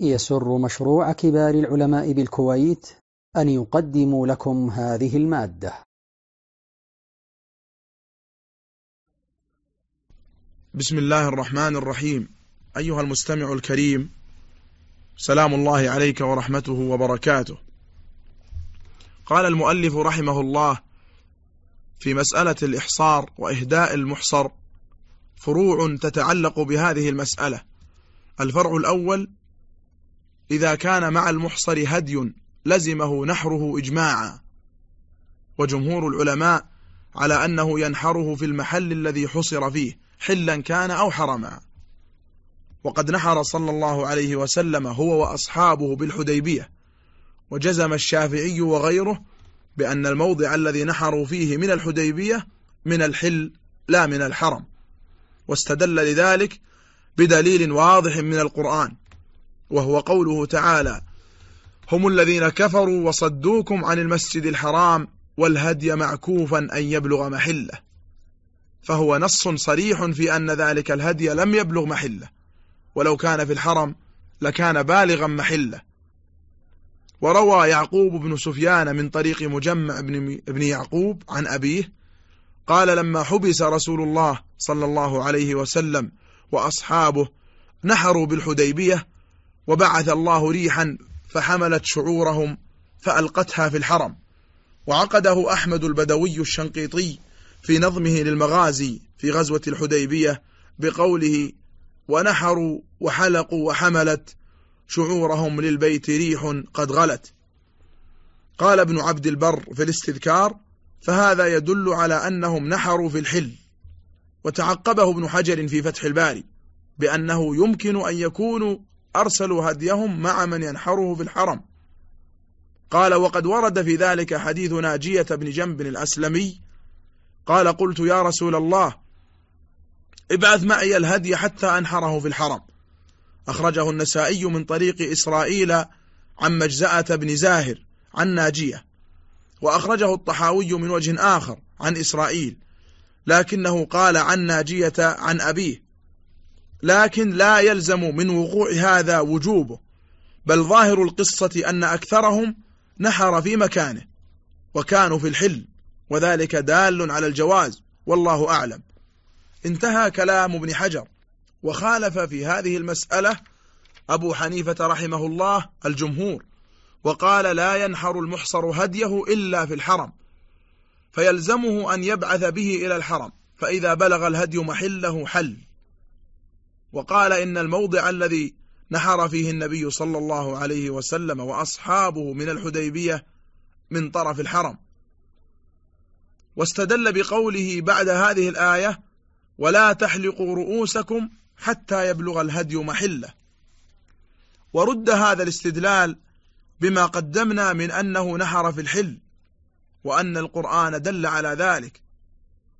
يسر مشروع كبار العلماء بالكويت أن يقدم لكم هذه المادة. بسم الله الرحمن الرحيم. أيها المستمع الكريم سلام الله عليك ورحمته وبركاته. قال المؤلف رحمه الله في مسألة الإحصار وإهداء المحصر فروع تتعلق بهذه المسألة. الفرع الأول إذا كان مع المحصر هدي لزمه نحره إجماعا. وجمهور العلماء على أنه ينحره في المحل الذي حصر فيه حلا كان أو حرما. وقد نحر صلى الله عليه وسلم هو وأصحابه بالحديبية. وجزم الشافعي وغيره بأن الموضع الذي نحروا فيه من الحديبية من الحل لا من الحرم. واستدل لذلك بدليل واضح من القرآن. وهو قوله تعالى هم الذين كفروا وصدوكم عن المسجد الحرام والهدي معكوفا أن يبلغ محلة. فهو نص صريح في أن ذلك الهدي لم يبلغ محلة ولو كان في الحرم لكان بالغا محلة. وروى يعقوب بن سفيان من طريق مجمع بن يعقوب عن أبيه قال لما حبس رسول الله صلى الله عليه وسلم وأصحابه نحروا بالحديبية وبعث الله ريحا فحملت شعورهم فألقتها في الحرم. وعقده أحمد البدوي الشنقيطي في نظمه للمغازي في غزوة الحديبية بقوله ونحروا وحلقوا وحملت شعورهم للبيت ريح قد غلت قال ابن عبد البر في الاستذكار فهذا يدل على أنهم نحروا في الحل وتعقبه ابن حجر في فتح الباري بأنه يمكن أن يكونوا أرسلوا هديهم مع من ينحره في الحرم. قال وقد ورد في ذلك حديث ناجية بن جنب الأسلمي. قال قلت يا رسول الله ابعث معي الهدي حتى أنحره في الحرم. أخرجه النسائي من طريق إسرائيل عن مجزأة بن زاهر عن ناجية. وأخرجه الطحاوي من وجه آخر عن إسرائيل لكنه قال عن ناجية عن أبيه. لكن لا يلزم من وقوع هذا وجوبه بل ظاهر القصة أن أكثرهم نحر في مكانه وكانوا في الحل وذلك دال على الجواز والله أعلم. انتهى كلام ابن حجر وخالف في هذه المسألة أبو حنيفة رحمه الله الجمهور وقال لا ينحر المحصر هديه إلا في الحرم فيلزمه أن يبعث به إلى الحرم فإذا بلغ الهدي محله حل. وقال إن الموضع الذي نحر فيه النبي صلى الله عليه وسلم وأصحابه من الحديبية من طرف الحرم. واستدل بقوله بعد هذه الآية ولا تحلقوا رؤوسكم حتى يبلغ الهدي محلة ورد هذا الاستدلال بما قدمنا من أنه نحر في الحل وأن القرآن دل على ذلك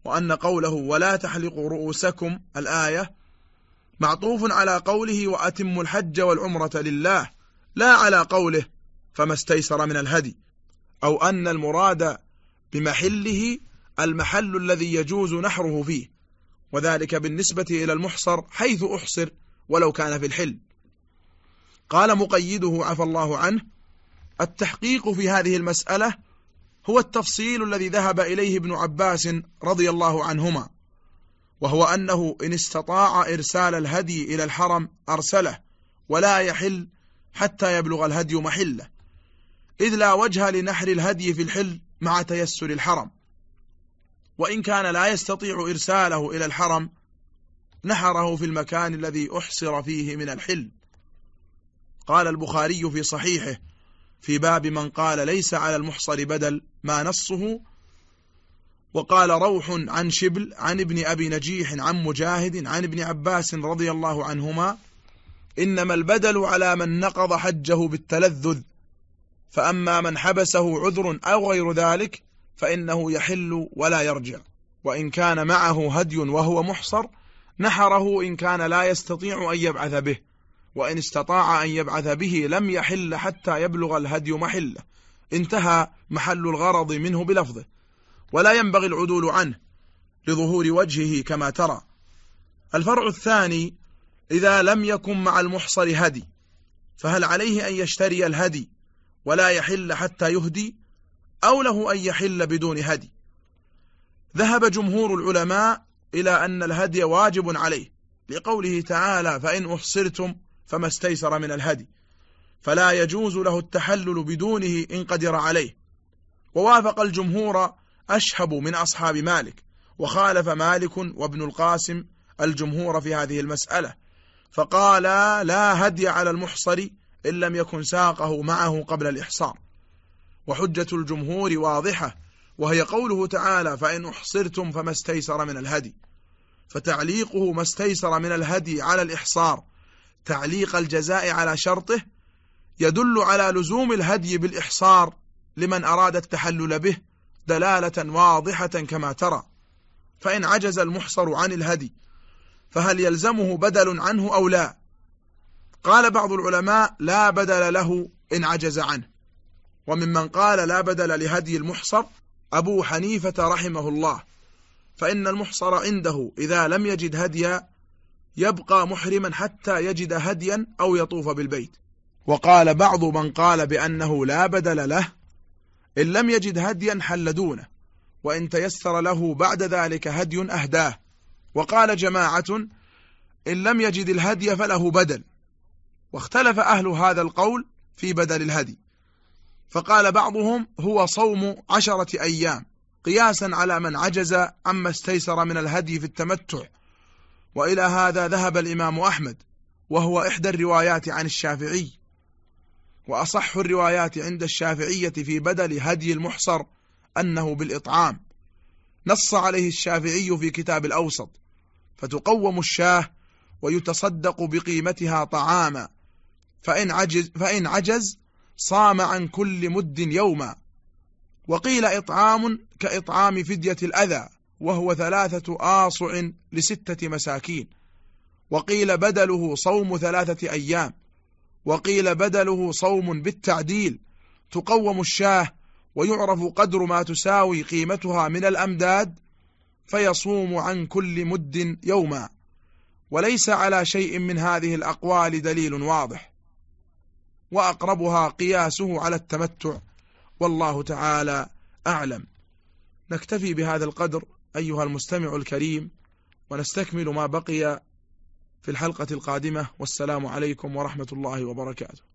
وأن قوله ولا تحلقوا رؤوسكم الآية معطوف على قوله وأتم الحج والعمرة لله لا على قوله فما استيسر من الهدي أو أن المراد بمحله المحل الذي يجوز نحره فيه وذلك بالنسبة إلى المحصر حيث أحصر ولو كان في الحل. قال مقيده عفى الله عنه التحقيق في هذه المسألة هو التفصيل الذي ذهب إليه ابن عباس رضي الله عنهما. وهو أنه إن استطاع إرسال الهدي إلى الحرم أرسله ولا يحل حتى يبلغ الهدي محله. إذ لا وجه لنحر الهدي في الحل مع تيسر الحرم. وإن كان لا يستطيع إرساله إلى الحرم نحره في المكان الذي أحصر فيه من الحل. قال البخاري في صحيحه في باب من قال ليس على المحصر بدل ما نصه وقال روح عن شبل عن ابن أبي نجيح عن مجاهد عن ابن عباس رضي الله عنهما إنما البدل على من نقض حجه بالتلذذ فأما من حبسه عذر أو غير ذلك فإنه يحل ولا يرجع وإن كان معه هدي وهو محصر نحره إن كان لا يستطيع أن يبعث به وإن استطاع أن يبعث به لم يحل حتى يبلغ الهدي محله انتهى محل الغرض منه بلفظه. ولا ينبغي العدول عنه لظهور وجهه كما ترى. الفرع الثاني إذا لم يكن مع المحصر هدي فهل عليه أن يشتري الهدي ولا يحل حتى يهدي؟ أو له أن يحل بدون هدي؟ ذهب جمهور العلماء إلى أن الهدي واجب عليه. لقوله تعالى فإن أحصرتم فما استيسر من الهدي فلا يجوز له التحلل بدونه إن قدر عليه. ووافق الجمهور أشهب من أصحاب مالك وخالف مالك وابن القاسم الجمهور في هذه المسألة فقال لا هدي على المحصر إن لم يكن ساقه معه قبل الإحصار. وحجة الجمهور واضحة وهي قوله تعالى فإن أحصرتم فما استيسر من الهدي فتعليقه ما استيسر من الهدي على الإحصار تعليق الجزاء على شرطه يدل على لزوم الهدي بالإحصار لمن أراد التحلل به دلالة واضحة كما ترى. فإن عجز المحصر عن الهدي فهل يلزمه بدل عنه أو لا؟ قال بعض العلماء لا بدل له إن عجز عنه. وممن قال لا بدل لهدي المحصر أبو حنيفة رحمه الله. فإن المحصر عنده إذا لم يجد هديا يبقى محرما حتى يجد هديا أو يطوف بالبيت. وقال بعض من قال بأنه لا بدل له إن لم يجد هديا حل دونه وإن تيسر له بعد ذلك هدي أهداه. وقال جماعة إن لم يجد الهدي فله بدل. واختلف أهل هذا القول في بدل الهدي. فقال بعضهم هو صوم عشرة أيام قياسا على من عجز عما استيسر من الهدي في التمتع. وإلى هذا ذهب الإمام أحمد وهو إحدى الروايات عن الشافعي. وأصح الروايات عند الشافعية في بدل هدي المحصر أنه بالإطعام. نص عليه الشافعي في كتاب الأوسط فتقوم الشاه ويتصدق بقيمتها طعاما فإن عجز, فإن عجز صام عن كل مد يوما. وقيل إطعام كإطعام فدية الأذى وهو ثلاثة آصع لستة مساكين. وقيل بدله صوم ثلاثة أيام. وقيل بدله صوم بالتعديل. تقوم الشاه ويعرف قدر ما تساوي قيمتها من الأمداد فيصوم عن كل مد يوما. وليس على شيء من هذه الأقوال دليل واضح. وأقربها قياسه على التمتع. والله تعالى أعلم. نكتفي بهذا القدر أيها المستمع الكريم ونستكمل ما بقي في الحلقة القادمة والسلام عليكم ورحمة الله وبركاته.